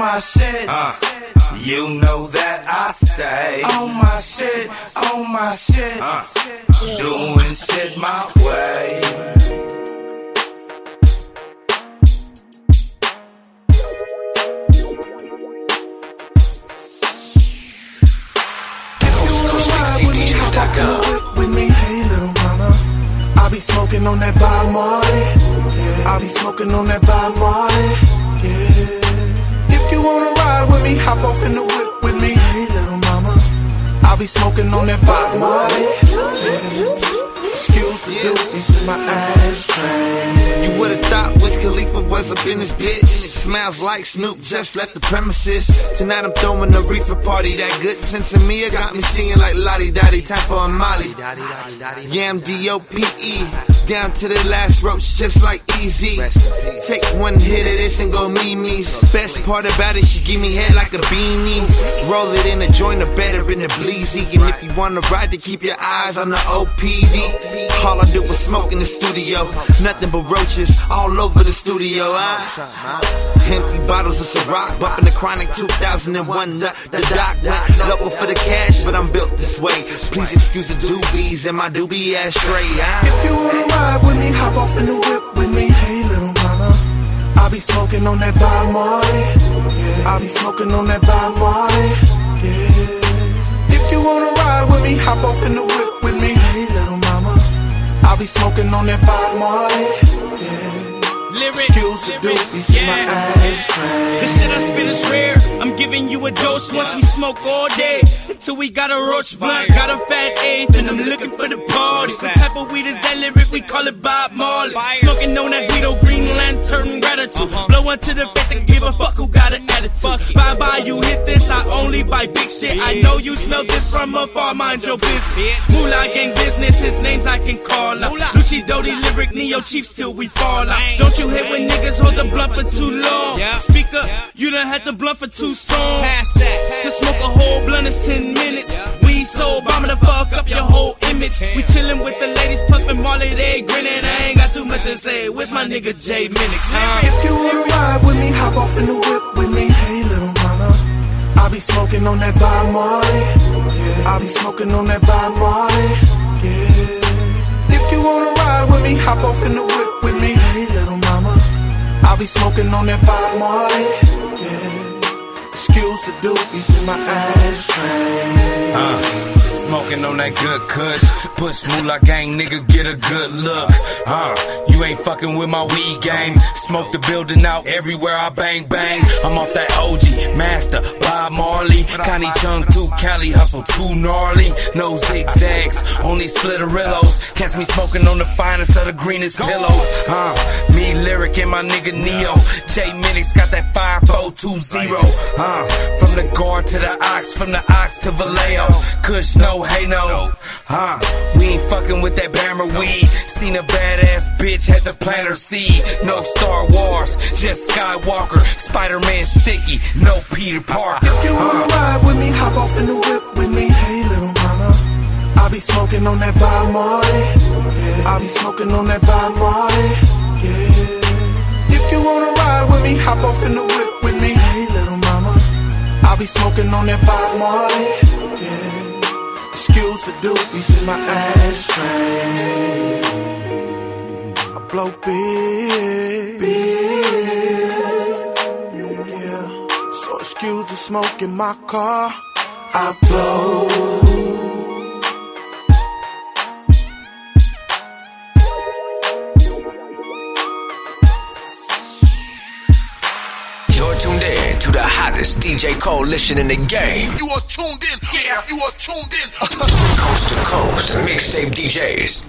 my shit. Uh, you know that I stay On my shit, on my shit. uh, doing shit my way. Whip with me, hey little mama. I be smoking on that Bob Marley. Yeah. I be smoking on that Bob Marley. Yeah. Wanna ride with me, hop off in the whip with me, hey little mama. I'll be smoking on that Bob Marley. Excuse the doobies in my ashtray. You would've thought Wiz Khalifa was up in this bitch. Smells like Snoop just left the premises. Tonight I'm throwing a reefer party. That good sense of me got me singing like Lodi Dodi. Time for a Molly. Yam D O P E. Down to the last roach, just like Easy. Take one hit of this and go memes. Best part about it, she give me head like a beanie. Roll it in a joint, or better in a bleezy. And if you wanna ride, to keep your eyes on the OPD. All I do is smoke in the studio. Nothing but roaches all over the studio. Ah. Empty bottles of Ciroc, bumping the Chronic 2001. The, doc went double for the cash, but I'm built this way. Please excuse the doobies and my doobie ashtray. Ah. If you wanna ride with me, hop off in the whip with me. Hey, little mama. I be smoking on that Bob Marley. Yeah. I be smoking on that Bob Marley. Yeah. If you wanna ride with me, hop off in the whip with me. Hey, little mama. I be smoking on that Bob Marley. Yeah. Lyric, Excuse the doobies in my yeah. ashtray. The shit I spit is rare. I'm giving you a dose once we smoke all day. Until we got a roach blunt, got a fat eighth, and I'm looking for the party. What type of weed is that lyric? We call it Bob Marley. Smoking on that Guido Green Lantern gratitude. Blow one to the face and give a fuck who got an attitude. Bye bye, you hit this. I only buy big shit. I know you smell this from afar. Mind your business. Moolah gang business. His names I can call out. Lucci Doty lyric, Neo Chiefs till we fall out. Don't you hate when niggas hold the blunt for too long? Speaker, you done had the blunt for two songs. To smoke a whole blunt is 10 to say. Where's my nigga J Minix? Huh? If you wanna ride with me, hop off in the whip with me. Hey, little mama. I be smoking on that Bob Marley. Yeah. I be smoking on that Bob Marley. Yeah. If you wanna ride with me, hop off in the whip with me. Hey, little mama. I be smoking on that Bob Marley. Yeah. Excuse the doobies in my ashtray. Uh, smoking on that good kush. Push moolah gang, nigga, get a good look. Uh, you ain't fucking with my weed game. Smoke the building out everywhere I bang bang. I'm off that OG, master. Connie Chung, too Cali, hustle too gnarly. No zigzags, only splitterillos. Catch me smoking on the finest of the greenest pillows. Uh, me lyric and my nigga Neo. J Minix got that 5420. Uh, from the guard to the ox, from the ox to Vallejo. Kush, no, hey, no. Uh, we ain't fucking with that Bammer weed. Seen a badass bitch, had to plant her seed. No Star Wars, just Skywalker. Spider Man sticky, no Peter Parker. If you wanna Uh, ride with me, hop off in the whip with me. Hey, little mama. I be smoking on that Bob Marley. Yeah. I be smoking on that Bob Marley. Yeah. If you wanna ride with me, hop off in the whip with me. Hey, little mama. I be smoking on that Bob Marley. Yeah. Excuse the doobies in my ashtray. I blow big, big. Excuse the smoke in my car. I blow. You're tuned in to the hottest DJ coalition in the game. You are tuned in. Yeah, you are tuned in. Coast to coast, mixtape DJs.